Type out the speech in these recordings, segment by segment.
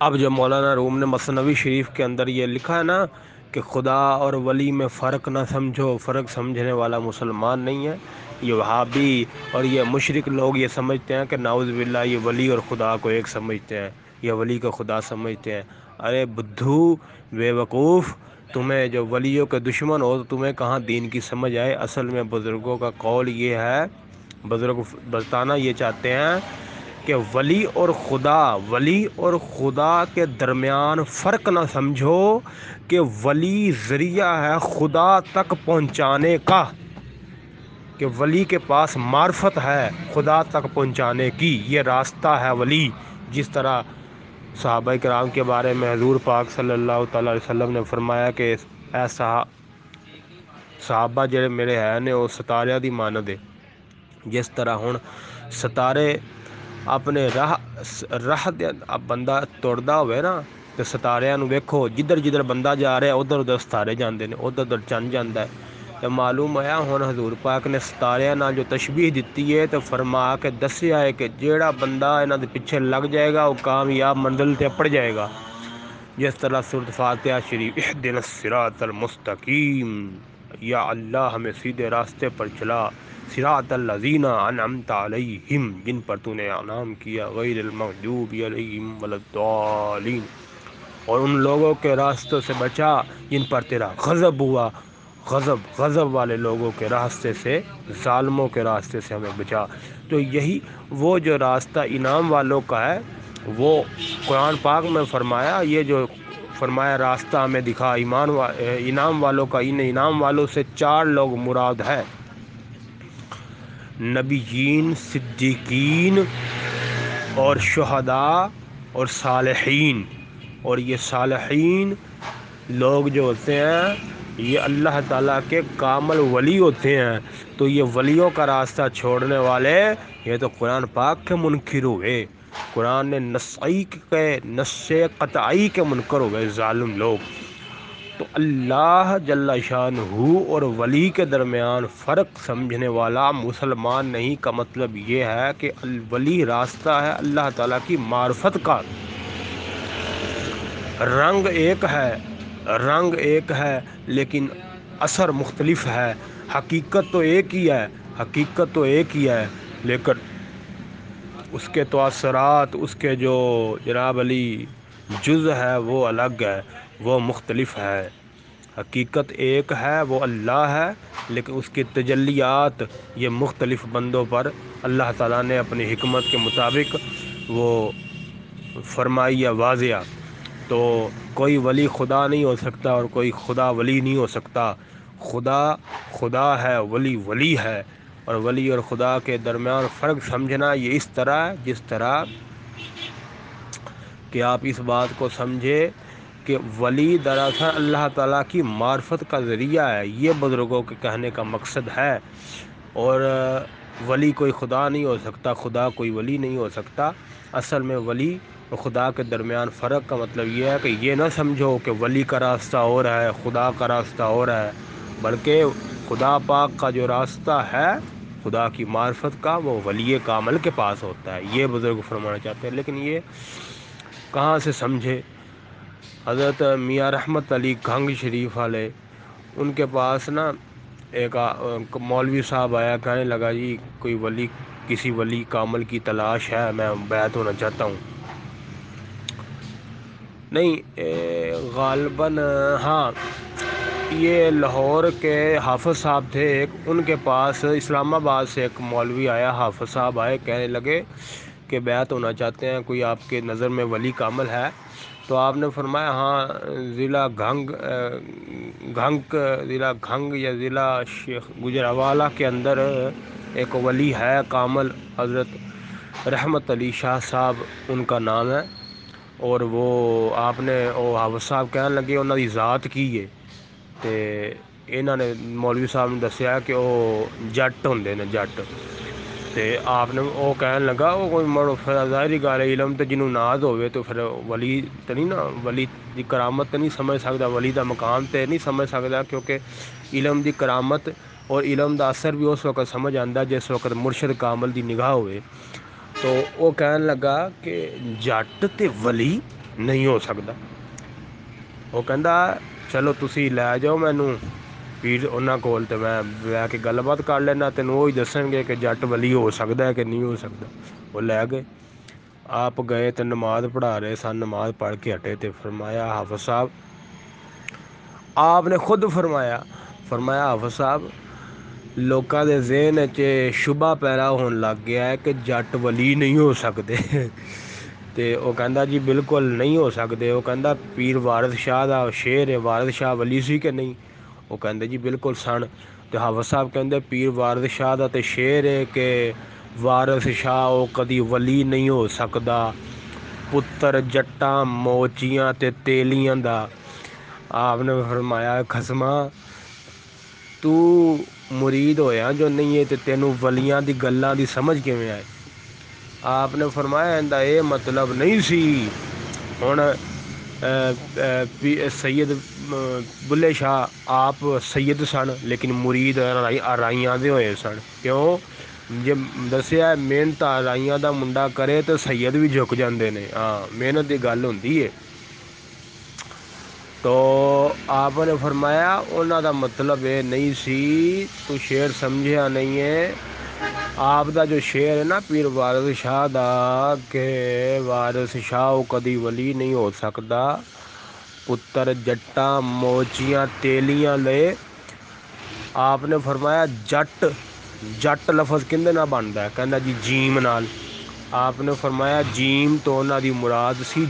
اب جو مولانا روم نے مصنوی شریف کے اندر یہ لکھا ہے نا کہ خدا اور ولی میں فرق نہ سمجھو، فرق سمجھنے والا مسلمان نہیں ہے۔ یہ وہابی اور یہ مشرق لوگ یہ سمجھتے ہیں کہ ناؤز باللہ یہ ولی اور خدا کو ایک سمجھتے ہیں، یہ ولی کو خدا سمجھتے ہیں۔ ارے بدھو، بے وقوف، تمہیں جو ولیوں کے دشمن ہو تو تمہیں کہاں دین کی سمجھ آئے؟ اصل میں بزرگوں کا قول یہ ہے، بزرگ بتانا یہ چاہتے ہیں کہ ولی اور خدا، ولی اور خدا کے درمیان فرق نہ سمجھو کہ ولی ذریعہ ہے خدا تک پہنچانے کا، کہ ولی کے پاس معرفت ہے خدا تک پہنچانے کی۔ یہ راستہ ہے ولی۔ جس طرح صحابہ کرام کے بارے میں حضور پاک صلی اللہ تعالی علیہ وسلم نے فرمایا کہ ایسا صحابہ جڑے میرے ہیں نے، وہ ستارے دی مانت ہے۔ جس طرح ہوں ستارے اپنے راہ راہ بندہ توڑتا ہوئے نا تو ستارے ویکھو، جدھر جدھر بندہ جا رہا ہے، ادھر ادھر ستارے جاندے نے، ادھر ادھر چن جانا ہے۔ تو معلوم ہوا ہوں حضور پاک نے ستارے نال جو تشبیح دیتی ہے تو فرما کے دسیا ہے کہ جیڑا بندہ یہاں کے پیچھے لگ جائے گا وہ کامیاب منزل سے اپڑ جائے گا۔ جس طرح صورت فاتحہ شریف دن الصراط المستقیم۔ یا اللہ ہمیں سیدھے راستے پر چلا۔ سراط الذین انعمت علیہم، جن پر تو نے انعام کیا، غیر المغضوب علیہم والضالین اور ان لوگوں کے راستوں سے بچا، جن پر تیرا غضب ہوا۔ غضب غضب والے لوگوں کے راستے سے، ظالموں کے راستے سے ہمیں بچا۔ تو یہی وہ جو راستہ انعام والوں کا ہے، وہ قرآن پاک میں فرمایا، یہ جو فرمایا، راستہ ہمیں دکھا۔ ایمان انعام والوں کا، ان انعام والوں سے چار لوگ مراد ہے نبیین، صدیقین اور شہداء اور صالحین۔ اور یہ صالحین لوگ جو ہوتے ہیں، یہ اللہ تعالیٰ کے کامل ولی ہوتے ہیں۔ تو یہ ولیوں کا راستہ چھوڑنے والے، یہ تو قرآن پاک کے منکر ہوئے۔ قرآن نسعی کے نس قطعی کے منکر ہوئے ظالم لوگ۔ تو اللہ جل شان ہو اور ولی کے درمیان فرق سمجھنے والا مسلمان نہیں کا مطلب یہ ہے کہ الولی راستہ ہے اللہ تعالیٰ کی معرفت کا۔ رنگ ایک ہے، رنگ ایک ہے، لیکن اثر مختلف ہے۔ حقیقت تو ایک ہی ہے، حقیقت تو ایک ہی ہے، لیکن اس کے تو اثرات اس کے جو جناب علی جز ہے، وہ الگ ہے، وہ مختلف ہے۔ حقیقت ایک ہے، وہ اللہ ہے، لیکن اس کی تجلیات یہ مختلف بندوں پر اللہ تعالیٰ نے اپنی حکمت کے مطابق وہ فرمائی یا واضح۔ تو کوئی ولی خدا نہیں ہو سکتا اور کوئی خدا ولی نہیں ہو سکتا۔ خدا خدا ہے، ولی ولی ہے۔ اور ولی اور خدا کے درمیان فرق سمجھنا یہ اس طرح ہے، جس طرح کہ آپ اس بات کو سمجھے کہ ولی دراصل اللہ تعالیٰ کی معرفت کا ذریعہ ہے۔ یہ بزرگوں کے کہنے کا مقصد ہے۔ اور ولی کوئی خدا نہیں ہو سکتا، خدا کوئی ولی نہیں ہو سکتا۔ اصل میں ولی اور خدا کے درمیان فرق کا مطلب یہ ہے کہ یہ نہ سمجھو کہ ولی کا راستہ اور ہے، خدا کا راستہ اور ہے، بلکہ خدا پاک کا جو راستہ ہے خدا کی معرفت کا وہ ولی کامل کے پاس ہوتا ہے، یہ بزرگ فرمانا چاہتے ہیں۔ لیکن یہ کہاں سے سمجھے؟ حضرت میاں رحمت علی گھنگ شریف والے، ان کے پاس نا ایک مولوی صاحب آیا، کہنے لگا جی کوئی ولی، کسی ولی کامل کی تلاش ہے، میں بیعت ہونا چاہتا ہوں۔ نہیں غالباً ہاں یہ لاہور کے حافظ صاحب تھے۔ ایک ان کے پاس اسلام آباد سے ایک مولوی آیا، حافظ صاحب آئے، کہنے لگے کہ بیعت ہونا چاہتے ہیں، کوئی آپ کے نظر میں ولی کامل ہے؟ تو آپ نے فرمایا ہاں ضلع گھنگ گھنگ، ضلع گھنگ یا ضلع شیخ گجراوالا کے اندر ایک ولی ہے کامل، حضرت رحمت علی شاہ صاحب، ان کا نام ہے۔ اور وہ آپ نے وہ حافظ صاحب کہنے لگے، انہوں کی ذات کی ہے تو انہوں نے مولوی صاحب نے دسیا کہ وہ جٹ ہوں نے جٹ تو آپ نے وہ کہنے لگا وہ کوئی مڑو پھر ظاہری گل علم تو جنوں ناز ہوئے تو پھر ولی تو نہیں نا ولی دی کرامت تو نہیں سمجھ سکتا ولی دا مقام تو نہیں سمجھ سکتا کیونکہ علم دی کرامت اور علم دا اثر بھی اس وقت سمجھ آتا جس وقت مرشد کامل دی نگاہ ہوئے تو وہ کہنے لگا کہ جٹ تے ولی ਨਹੀਂ ਹੋ ਸਕਦਾ ਉਹ ਕਹਿੰਦਾ ਚਲੋ ਤੁਸੀਂ ਲੈ ਜਾਓ ਮੈਨੂੰ। ਵੀਰ، ਉਹਨਾਂ ਕੋਲ ਅਤੇ ਮੈਂ ਬਹਿ ਕੇ ਗੱਲਬਾਤ ਕਰ ਲੈਂਦਾ، ਤੈਨੂੰ ਉਹ ਹੀ ਦੱਸਣਗੇ ਕਿ ਜੱਟ ਵਲੀ ਹੋ ਸਕਦਾ ਕਿ ਨਹੀਂ ਹੋ ਸਕਦਾ। ਉਹ ਲੈ ਗਏ। آپ گئے تو نماز پڑھا رہے سن نماز پڑھ کے ہٹے تو فرمایا حافظ صاحب آپ نے خود فرمایا فرمایا حافظ صاحب لوکاں دے ذہن چ شبہ پیدا ہون لگ گیا ہے کہ جٹ ولی نہیں ہو سکتے تو وہ کہہدا جی بالکل نہیں ہو سکتے وہ کہہ دیر وارد شاہ کا شیر ہے وارد شاہ ولی سی کہ نہیں وہ کہتے جی بالکل سن تو ہاوس صاحب کہ پیر وارد شاہ کا تو شعر ہے کہ وارس شاہ وہ کدی ولی نہیں ہو سکتا پتر جٹا موچیاں تیلیاں د نے فرمایا خسماں ترید ہوا جو نہیں تو تینوں ولیا کی گلا کیوں آئے آپ نے فرمایا اندہ اے مطلب نہیں سی۔ ہوں سید بلے شاہ، آپ سید سن، لیکن مرید آرائیاں دے ہوئے سن۔ کیوں؟ جب دسیا جسیا محنت آرائیاں دا منڈا کرے تو سید بھی جھک جان دینے جک جیت کی گل دیئے تو آپ نے فرمایا انہا دا مطلب یہ نہیں سی۔ تو شیر سمجھا نہیں ہے۔ ਹੈ ਆਪ ਦਾ ਜੋ ਸ਼ੇਰ ਹੈ ਨਾ ਪੀਰ ਵਾਰਿਸ ਸ਼ਾਹ ਦਾ ਕਿ ਵਾਰਿਸ ਸ਼ਾਹ ਉਹ ਕਦੀ ਵਲੀ ਨਹੀਂ ਹੋ ਸਕਦਾ ਪੁੱਤਰ ਜੱਟਾਂ ਮੋਚੀਆਂ ਤੇਲੀਆਂ ਲੈ ਆਪ ਨੇ ਫਰਮਾਇਆ ਜੱਟ ਜੱਟ ਲਫ਼ਜ਼ ਕਿੰਦੇ ਨਾਲ ਬਣਦਾ ਹੈ ਕਹਿੰਦਾ ਜੀ ਜੀਮ ਨਾਲ ਆਪ ਨੇ ਫਰਮਾਇਆ ਜੀਮ ਤੋਂ ਉਹਨਾਂ ਦੀ ਮੁਰਾਦ ਸੀ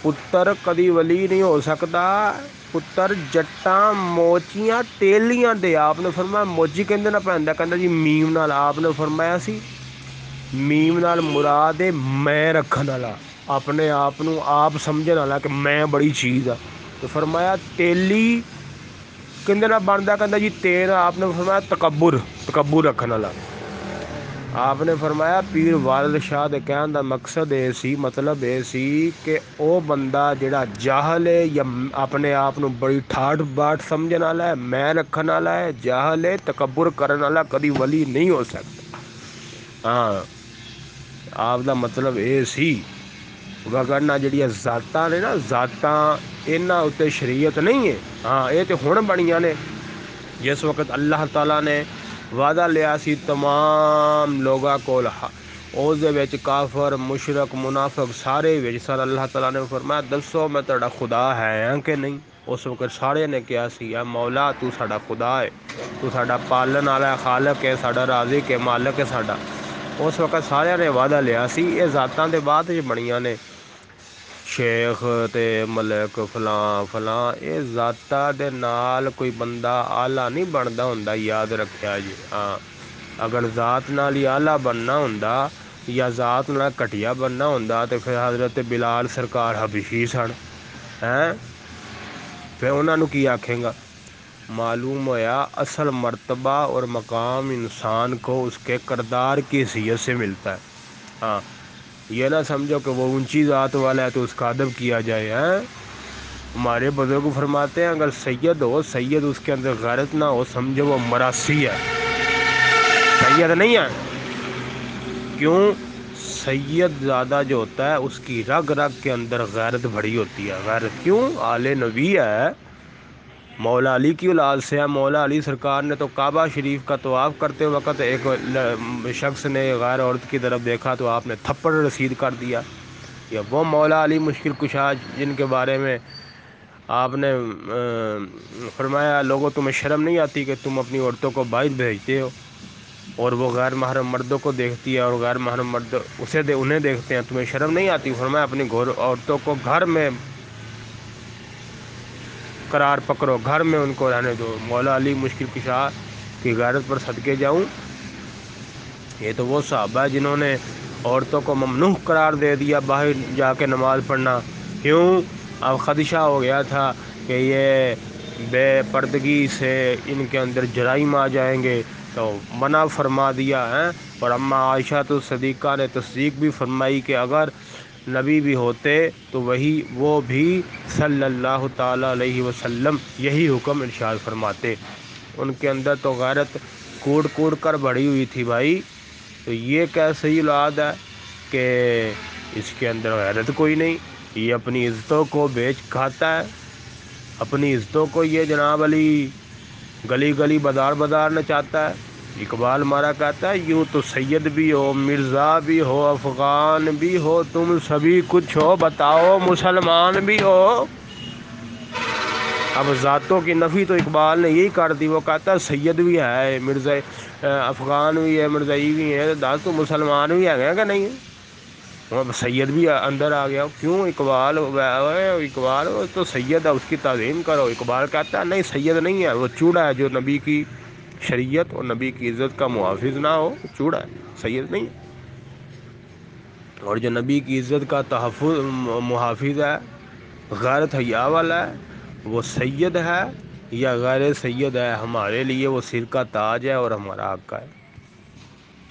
ਜਾਹਲ ਹਾਏ ਹਾਏ ਹਾਏ ਆਪ ਨੇ ਫਰਮਾਇਆ ਅੱਗੇ ਆਪ ਨੇ ਫਰਮਾਇਆ ਅੱਗੇ ਕੀ ਫਰਮਾਇਆ ਪੁੱਤਰ ਕਦੀ ਵਲੀ ਨਹੀਂ ਹੋ ਸਕਦਾ ਪੁੱਤਰ ਜੱਟਾਂ ਮੋਚੀਆਂ ਤੇਲੀਆਂ ਦੇ ਆਪ ਨੇ ਫਰਮਾਇਆ ਮੋਚੀ ਕਹਿੰਦੇ ਨਾ ਪੈਂਦਾ ਕਹਿੰਦਾ ਜੀ ਮੀਮ ਨਾਲ ਆਪ ਨੇ ਫਰਮਾਇਆ ਸੀ ਮੀਮ ਨਾਲ ਮੁਰਾਦ ਹੈ ਮੈਂ ਰੱਖਣ ਵਾਲਾ ਆਪਣੇ ਆਪ ਨੂੰ ਆਪ ਸਮਝਣ ਵਾਲਾ ਕਿ ਮੈਂ ਬੜੀ ਚੀਜ਼ ਆ ਤੇ ਫਰਮਾਇਆ آپ نے فرمایا، پیر والد شاہ دے کہن دا مقصد اے سی مطلب اے سی کہ او بندہ جڑا جاہل ہے یا اپنے آپ نو بڑی ٹھاٹ باٹ سمجھن والا ہے میں رکھن والا ہے جاہل ہے تکبر کرن والا کدی ولی نہیں ہو سکتا۔ ہاں آپ دا مطلب اے سی۔ وگرنا جڑی ذاتاں نے نا، ذاتاں انہاں اتنے شریعت نہیں ہے ہاں یہ تو ہن بنیاں نے۔ جس وقت اللہ تعالیٰ نے وعدہ لیا سی تمام لوگوں کو اس کافر، مشرق، منافق سارے وچ۔ سر اللہ تعالیٰ نے فرمایا دسو میں تڑا خدا ہے ہاں کہ نہیں؟ اس وقت سارے نے کیا سی ہے مولا، تو ساڈا خدا ہے۔ تو ساڈا پالن والا خالق ہے، ساڈا رازق ہے، مالک ہے ساڈا۔ اس وقت سارے نے وعدہ لیا سی، یہ ذاتاں دے بعد بنیاں نے۔ شیخ تے ملک فلاں فلاں، اے ذاتہ دے نال کوئی بندہ آلہ نہیں بندا ہوندا، یاد رکھیا جی۔ ہاں اگر ذات نال ہی آلہ بننا ہوندا یا ذات نال کٹیا بننا ہوندا تے پھر حضرت بلال سرکار حبشی سن ہیں پھر انہاں نو کی آکھیں گا؟ معلوم ہوا اصل مرتبہ اور مقام انسان کو اس کے کردار کی حیثیت سے ملتا ہے۔ ہاں یہ نہ سمجھو کہ وہ اونچی ذات والا ہے تو اس کا ادب کیا جائے ہاں؟ ہمارے بزرگ فرماتے ہیں، اگر سید ہو، سید اس کے اندر غیرت نہ ہو، سمجھو وہ مراسی ہے۔ سید نہیں ہے۔ کیوں؟ سید زیادہ جو ہوتا ہے، اس کی رگ رگ کے اندر غیرت بھری ہوتی ہے۔ غیرت کیوں؟ آل نبی ہے۔ مولا علی کی اولاد سے ہیں مولا علی سرکار نے تو کعبہ شریف کا طواف کرتے وقت ایک شخص نے غیر عورت کی طرف دیکھا تو آپ نے تھپڑ رسید کر دیا۔ یا وہ مولا علی مشکل کشا جن کے بارے میں آپ نے فرمایا، لوگوں، تمہیں شرم نہیں آتی کہ تم اپنی عورتوں کو باعث بھیجتے ہو اور وہ غیر محرم مردوں کو دیکھتی ہے اور غیر محرم مرد اسے دے، انہیں دیکھتے ہیں۔ تمہیں شرم نہیں آتی؟ فرمایا، اپنی گھر عورتوں کو گھر میں قرار پکڑو، گھر میں ان کو رہنے دو۔ مولا علی مشکل کشا کی غیرت پر صدقے جاؤں۔ یہ تو وہ صحابہ جنہوں نے عورتوں کو ممنوع قرار دے دیا باہر جا کے نماز پڑھنا۔ کیوں اب خدشہ ہو گیا تھا کہ یہ بے پردگی سے ان کے اندر جرائم آ جائیں گے۔ تو منع فرما دیا ہے اور اماں عائشہ تو صدیقہ نے تصدیق بھی فرمائی کہ اگر نبی بھی ہوتے تو وہی وہ بھی صلی اللہ تعالیٰ علیہ وسلم یہی حکم ارشاد فرماتے۔ ان کے اندر تو غیرت کوڑ کوڑ کر بڑھی ہوئی تھی بھائی۔ تو یہ کیسی اولاد ہے کہ اس کے اندر غیرت کوئی نہیں، یہ اپنی عزتوں کو بیچ کھاتا ہے۔ اپنی عزتوں کو یہ جناب علی گلی گلی بازار بازار نچاتا ہے۔ اقبال مارا کہتا ہے، یوں تو سید بھی ہو، مرزا بھی ہو، افغان بھی ہو، تم سبھی کچھ ہو، بتاؤ مسلمان بھی ہو۔ اب ذاتوں کی نفی تو اقبال نے یہی کر دی، وہ کہتا ہے، سید بھی ہے، مرزا افغان بھی ہے مرزائی بھی ہے، دس تو مسلمان بھی ہے کہ نہیں؟ ہے سید بھی اندر آ گیا، کیوں اقبال؟ اقبال تو سید ہے، اس کی تعظیم کرو۔ اقبال کہتا ہے، نہیں، سید نہیں ہے، وہ چوڑا ہے جو نبی کی شریعت اور نبی کی عزت کا محافظ نہ ہو، چوڑا ہے، سید نہیں اور جو نبی کی عزت کا تحفظ، محافظ ہے غیرت حیا والا ہے، وہ سید ہے یا غیر سید ہے، ہمارے لیے وہ سر کا تاج ہے اور ہمارا حق ہے۔